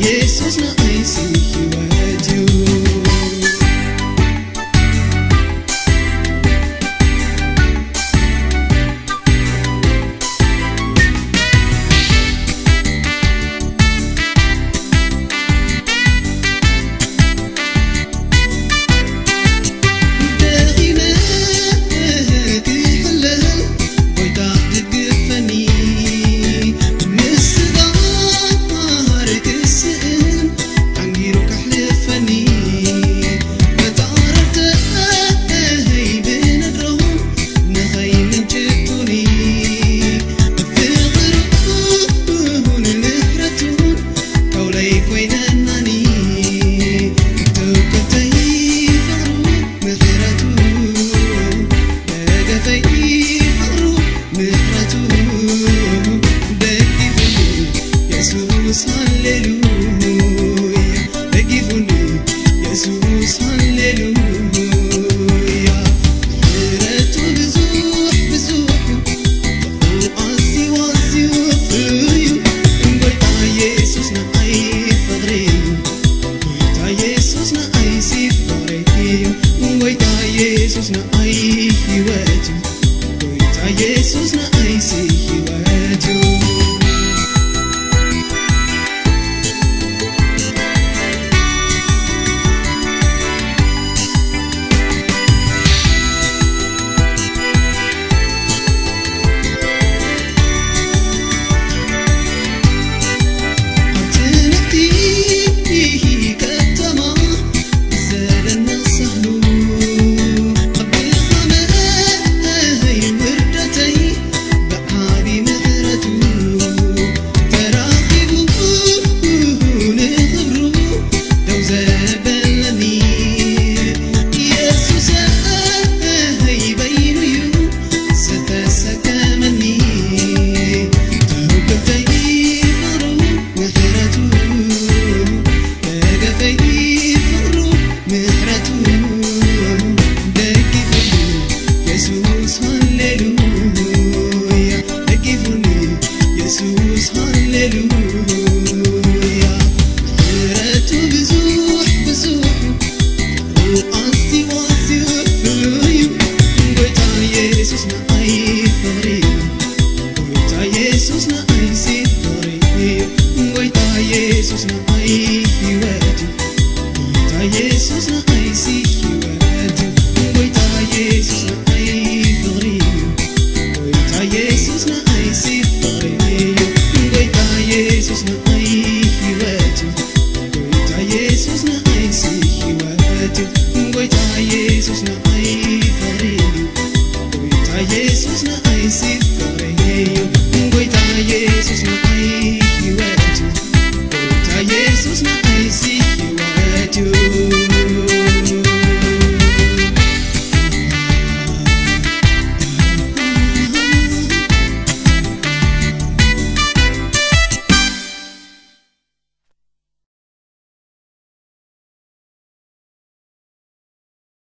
Jezus na eisen gewijs. Jesús Jesus, is not easy, you are do. Wait, Jesus.